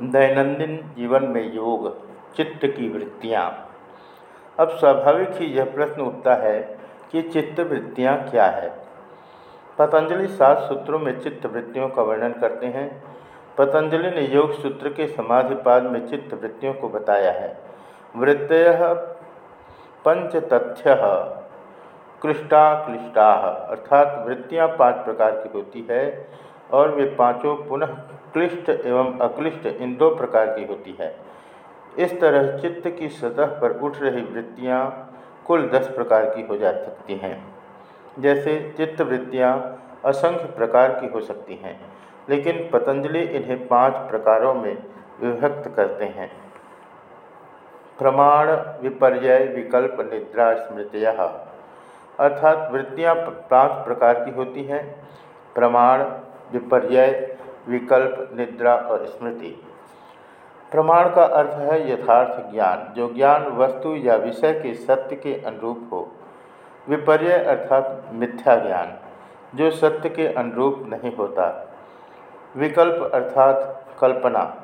दैनंदिन जीवन में योग, चित्त की वृत्तियाँ। अब स्वाभाविक ही यह प्रश्न उठता है कि चित्त वृत्तियाँ क्या है? पतंजलि सात सूत्रों में चित्त वृत्तियों का वर्णन करते हैं। पतंजलि ने योग सूत्र के समाधिपाद में चित्त वृत्तियों को बताया है। वृत्तय पंचतथ्य क्लिष्टा क्लिष्टा अर्थात वृत्तियाँ पाँच प्रकार की होती है और वे पाँचों पुनः क्लिष्ट एवं अक्लिष्ट इन दो प्रकार की होती है। इस तरह चित्त की सतह पर उठ रही वृत्तियाँ कुल दस प्रकार की हो जा सकती हैं। जैसे चित्त वृत्तियाँ असंख्य प्रकार की हो सकती हैं, लेकिन पतंजलि इन्हें पाँच प्रकारों में विभक्त करते हैं। प्रमाण विपर्य विकल्प, निद्रा, स्मृतिया अर्थात वृत्तियाँ पाँच प्रकार की होती हैं। प्रमाण विपर्य विकल्प, निद्रा और स्मृति। प्रमाण का अर्थ है यथार्थ ज्ञान, जो ज्ञान वस्तु या विषय के सत्य के अनुरूप हो। विपर्य अर्थात मिथ्या ज्ञान, जो सत्य के अनुरूप नहीं होता। विकल्प अर्थात कल्पना,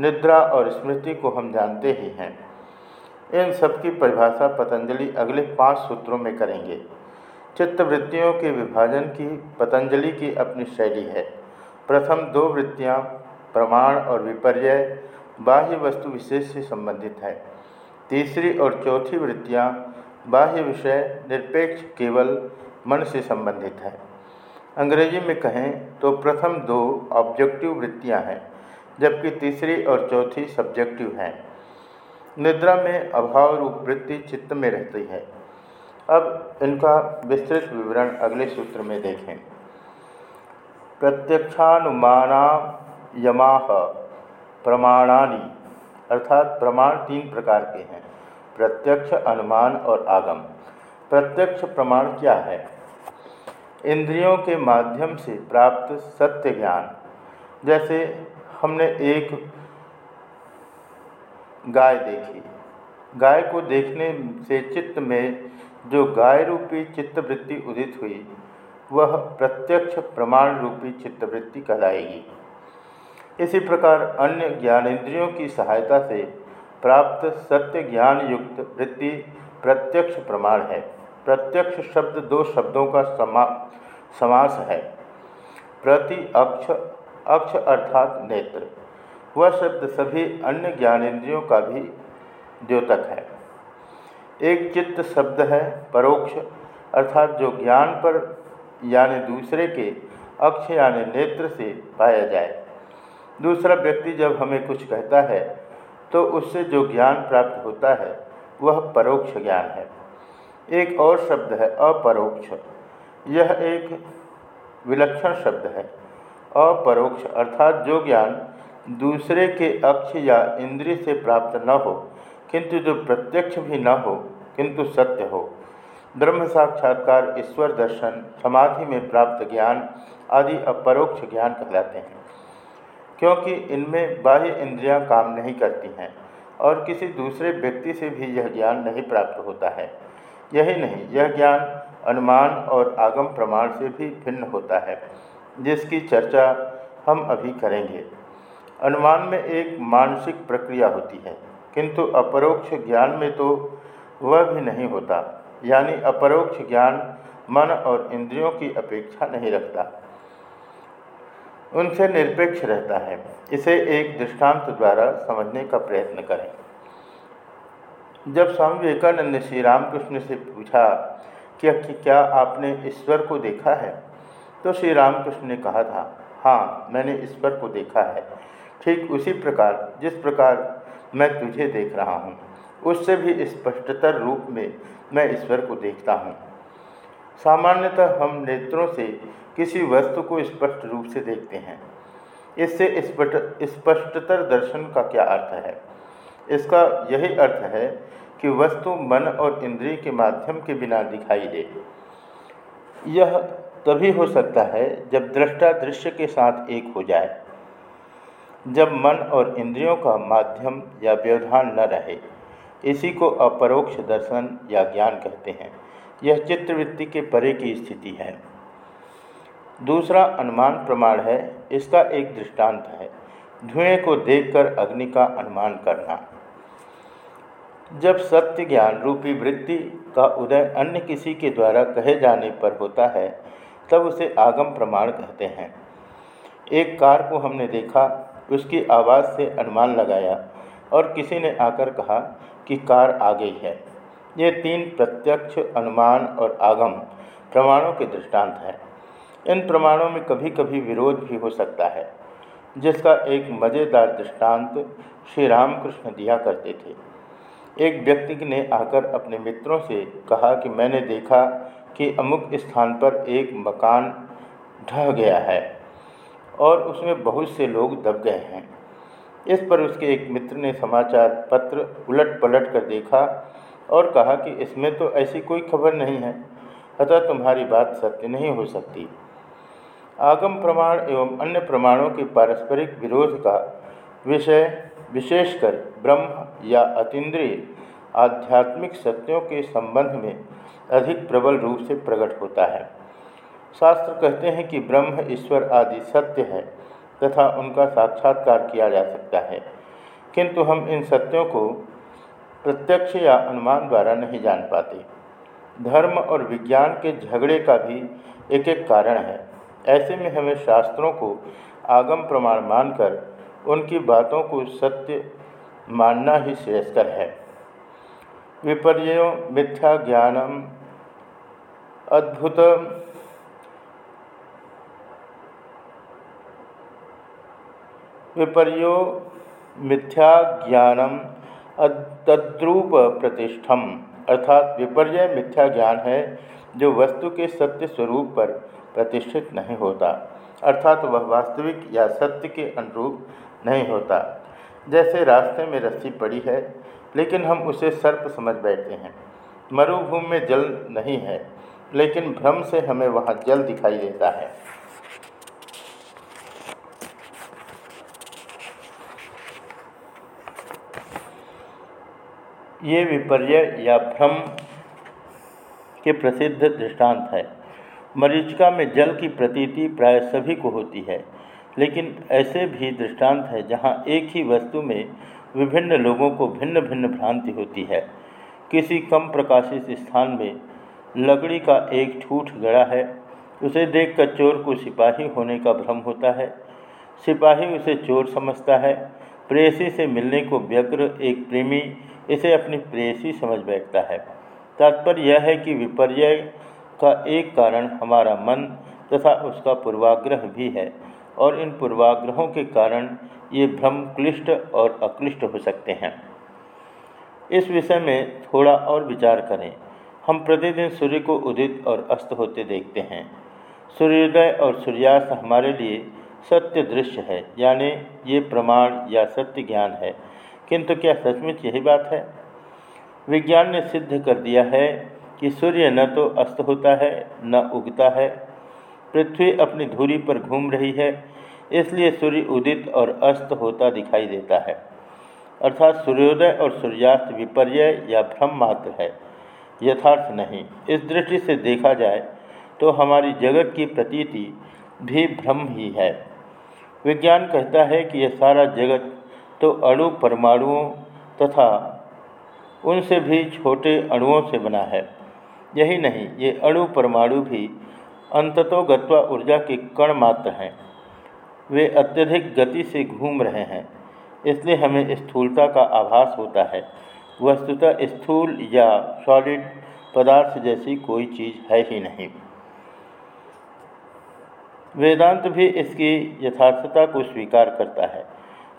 निद्रा और स्मृति को हम जानते ही हैं। इन सब की परिभाषा पतंजलि अगले पाँच सूत्रों में करेंगे। चित्तवृत्तियों के विभाजन की पतंजलि की अपनी शैली है। प्रथम दो वृत्तियाँ, प्रमाण और विपर्य, बाह्य वस्तु विशेष से संबंधित है। तीसरी और चौथी वृत्तियाँ, बाह्य विषय, निरपेक्ष, केवल, मन से संबंधित है। अंग्रेज़ी में कहें तो प्रथम दो ऑब्जेक्टिव वृत्तियाँ हैं, जबकि तीसरी और चौथी सब्जेक्टिव हैं। निद्रा में अभाव रूप वृत्ति चित्त में रहती है। अब इनका विस्तृत विवरण अगले सूत्र में देखें। प्रत्यक्षानुमाना यमा प्रमाणानी, अर्थात प्रमाण तीन प्रकार के हैं, प्रत्यक्ष, अनुमान और आगम। प्रत्यक्ष प्रमाण क्या है? इंद्रियों के माध्यम से प्राप्त सत्य ज्ञान। जैसे हमने एक गाय देखी। गाय को देखने से चित्त में जो गाय रूपी चित्तवृत्ति उदित हुई वह प्रत्यक्ष प्रमाण रूपी चित्तवृत्ति कहलाएगी। इसी प्रकार अन्य ज्ञानेन्द्रियों की सहायता से प्राप्त सत्य ज्ञान युक्त वृत्ति प्रत्यक्ष प्रमाण है। प्रत्यक्ष शब्द दो शब्दों का समा, समास है। प्रति अक्ष अक्ष अर्थात नेत्र। वह शब्द सभी अन्य ज्ञानेन्द्रियों का भी द्योतक है। एक चित्त शब्द है परोक्ष, अर्थात जो ज्ञान पर यानी दूसरे के अक्ष यानी नेत्र से पाया जाए। दूसरा व्यक्ति जब हमें कुछ कहता है तो उससे जो ज्ञान प्राप्त होता है, वह परोक्ष ज्ञान है। एक और शब्द है अपरोक्ष। यह एक विलक्षण शब्द है। अपरोक्ष अर्थात जो ज्ञान दूसरे के अक्ष या इंद्रिय से प्राप्त न हो, किंतु जो प्रत्यक्ष भी न हो, किंतु सत्य हो ब्रह्म साक्षात्कार ईश्वर दर्शन, समाधि में प्राप्त ज्ञान आदि अपरोक्ष ज्ञान कहलाते हैं। क्योंकि इनमें बाह्य इंद्रियाँ काम नहीं करती हैं और किसी दूसरे व्यक्ति से भी यह ज्ञान नहीं प्राप्त होता है। यही नहीं, यह ज्ञान अनुमान और आगम प्रमाण से भी भिन्न होता है, जिसकी चर्चा हम अभी करेंगे। अनुमान में एक मानसिक प्रक्रिया होती है, किंतु अपरोक्ष ज्ञान में तो वह भी नहीं होता। यानी अपरोक्ष ज्ञान मन और इंद्रियों की अपेक्षा नहीं रखता। उनसे निरपेक्ष रहता है। इसे एक दृष्टांत द्वारा समझने का प्रयत्न करें। जब स्वामी विवेकानंद ने श्री रामकृष्ण से पूछा कि क्या आपने ईश्वर को देखा है? तो श्री रामकृष्ण ने कहा था हाँ मैंने ईश्वर को देखा है। ठीक उसी प्रकार, जिस प्रकार मैं तुझे देख रहा हूँ। उससे भी स्पष्टतर रूप में मैं ईश्वर को देखता हूँ। सामान्यतः हम नेत्रों से किसी वस्तु को स्पष्ट रूप से देखते हैं। इससे स्पष्ट, स्पष्टतर दर्शन का क्या अर्थ है? इसका यही अर्थ है कि वस्तु मन और इंद्रिय के माध्यम के बिना दिखाई दे। यह तभी हो सकता है जब दृष्टा दृश्य के साथ एक हो जाए, जब मन और इंद्रियों का माध्यम या व्यवधान न रहे। इसी को अपरोक्ष दर्शन या ज्ञान कहते हैं। यह चित्रवृत्ति के परे की स्थिति है। दूसरा अनुमान प्रमाण है, इसका एक दृष्टांत है। धुएँ को देखकर अग्नि का अनुमान करना। जब सत्य ज्ञान रूपी वृत्ति का उदय अन्य किसी के द्वारा कहे जाने पर होता है, तब उसे आगम प्रमाण कहते हैं। एक कार को हमने देखा, उसकी आवाज़ से अनुमान लगाया और किसी ने आकर कहा कि कार आ गई है। ये तीन प्रत्यक्ष अनुमान और आगम प्रमाणों के दृष्टांत हैं। इन प्रमाणों में कभी कभी विरोध भी हो सकता है, जिसका एक मज़ेदार दृष्टांत श्री रामकृष्ण दिया करते थे। एक व्यक्ति ने आकर अपने मित्रों से कहा कि मैंने देखा कि अमुक स्थान पर एक मकान ढह गया है और उसमें बहुत से लोग दब गए हैं। इस पर उसके एक मित्र ने समाचार पत्र उलट पलट कर देखा और कहा कि इसमें तो ऐसी कोई खबर नहीं है, अतः तुम्हारी बात सत्य नहीं हो सकती। आगम प्रमाण एवं अन्य प्रमाणों के पारस्परिक विरोध का विषय विशेषकर ब्रह्म या अतीन्द्रिय आध्यात्मिक सत्यों के संबंध में अधिक प्रबल रूप से प्रकट होता है। शास्त्र कहते हैं कि ब्रह्म ईश्वर आदि सत्य है तथा उनका साक्षात्कार किया जा सकता है। किंतु हम इन सत्यों को प्रत्यक्ष या अनुमान द्वारा नहीं जान पाते। धर्म और विज्ञान के झगड़े का भी एक एक कारण है। ऐसे में हमें शास्त्रों को आगम प्रमाण मानकर उनकी बातों को सत्य मानना ही श्रेयस्कर है। विपर्यो मिथ्या ज्ञानम अद्भुत विपर्यो मिथ्या ज्ञानम तद्रूप प्रतिष्ठम। अर्थात विपर्य मिथ्या ज्ञान है जो वस्तु के सत्य स्वरूप पर प्रतिष्ठित नहीं होता। अर्थात वह वास्तविक या सत्य के अनुरूप नहीं होता। जैसे रास्ते में रस्सी पड़ी है, लेकिन हम उसे सर्प समझ बैठते हैं। मरुभूमि में जल नहीं है, लेकिन भ्रम से हमें वहाँ जल दिखाई देता है। ये विपर्य या भ्रम के प्रसिद्ध दृष्टांत है। मरीचिका में जल की प्रतीति प्राय सभी को होती है, लेकिन ऐसे भी दृष्टांत है जहाँ एक ही वस्तु में विभिन्न लोगों को भिन्न भिन्न भ्रांति होती है। किसी कम प्रकाशित स्थान में लकड़ी का एक ठूठ गड़ा है, उसे देखकर चोर को सिपाही होने का भ्रम होता है। सिपाही उसे चोर समझता है, प्रेसी से मिलने को व्यग्र एक प्रेमी इसे अपनी प्रेसी समझ बैठता है। तात्पर्य यह है कि विपर्य का एक कारण हमारा मन तथा उसका पूर्वाग्रह भी है और इन पूर्वाग्रहों के कारण ये भ्रम, क्लिष्ट और अक्लिष्ट हो सकते हैं। इस विषय में थोड़ा और विचार करें। हम प्रतिदिन सूर्य को उदित और अस्त होते देखते हैं। सूर्योदय और सूर्यास्त हमारे लिए सत्य दृश्य है, यानी ये प्रमाण या सत्य ज्ञान है। किंतु क्या सचमुच यही बात है? विज्ञान ने सिद्ध कर दिया है कि सूर्य न तो अस्त होता है, न उगता है। पृथ्वी अपनी धूरी पर घूम रही है, इसलिए सूर्य उदित और अस्त होता दिखाई देता है। अर्थात सूर्योदय और सूर्यास्त विपर्य या भ्रम मात्र है, यथार्थ नहीं। इस दृष्टि से देखा जाए तो हमारी जगत की प्रतीति भी भ्रम ही है। विज्ञान कहता है कि यह सारा जगत तो अणु परमाणुओं तथा उनसे भी छोटे अणुओं से बना है। यही नहीं, ये अणु परमाणु भी अंततोगत्वा ऊर्जा के कण मात्र हैं। वे अत्यधिक गति से घूम रहे हैं, इसलिए हमें स्थूलता का आभास होता है। वस्तुतः स्थूल या सॉलिड पदार्थ जैसी कोई चीज़ है ही नहीं। वेदांत भी इसकी यथार्थता को स्वीकार करता है।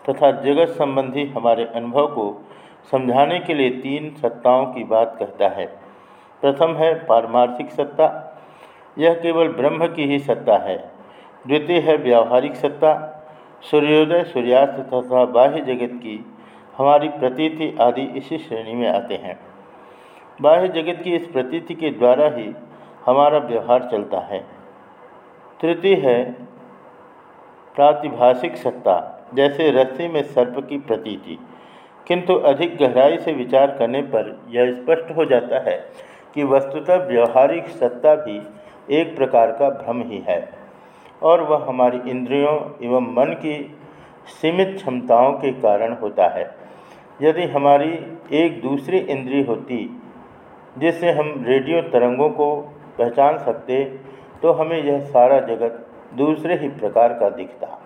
तथा जगत संबंधी हमारे अनुभव को समझाने के लिए तीन सत्ताओं की बात कहता है। प्रथम है पारमार्थिक सत्ता। यह केवल ब्रह्म की ही सत्ता है। द्वितीय है व्यावहारिक सत्ता। सूर्योदय, सूर्यास्त तथा बाह्य जगत की हमारी प्रतीति आदि इसी श्रेणी में आते हैं। बाह्य जगत की इस प्रतीति के द्वारा ही हमारा व्यवहार चलता है। तृतीय है प्रातिभाषिक सत्ता। जैसे रस्सी में सर्प की प्रतीति। किंतु अधिक गहराई से विचार करने पर यह स्पष्ट हो जाता है कि वस्तुतः व्यवहारिक सत्ता भी एक प्रकार का भ्रम ही है, और वह हमारी इंद्रियों एवं मन की सीमित क्षमताओं के कारण होता है। यदि हमारी एक दूसरी इंद्री होती जिससे हम रेडियो तरंगों को पहचान सकते तो हमें यह सारा जगत दूसरे ही प्रकार का दिखता।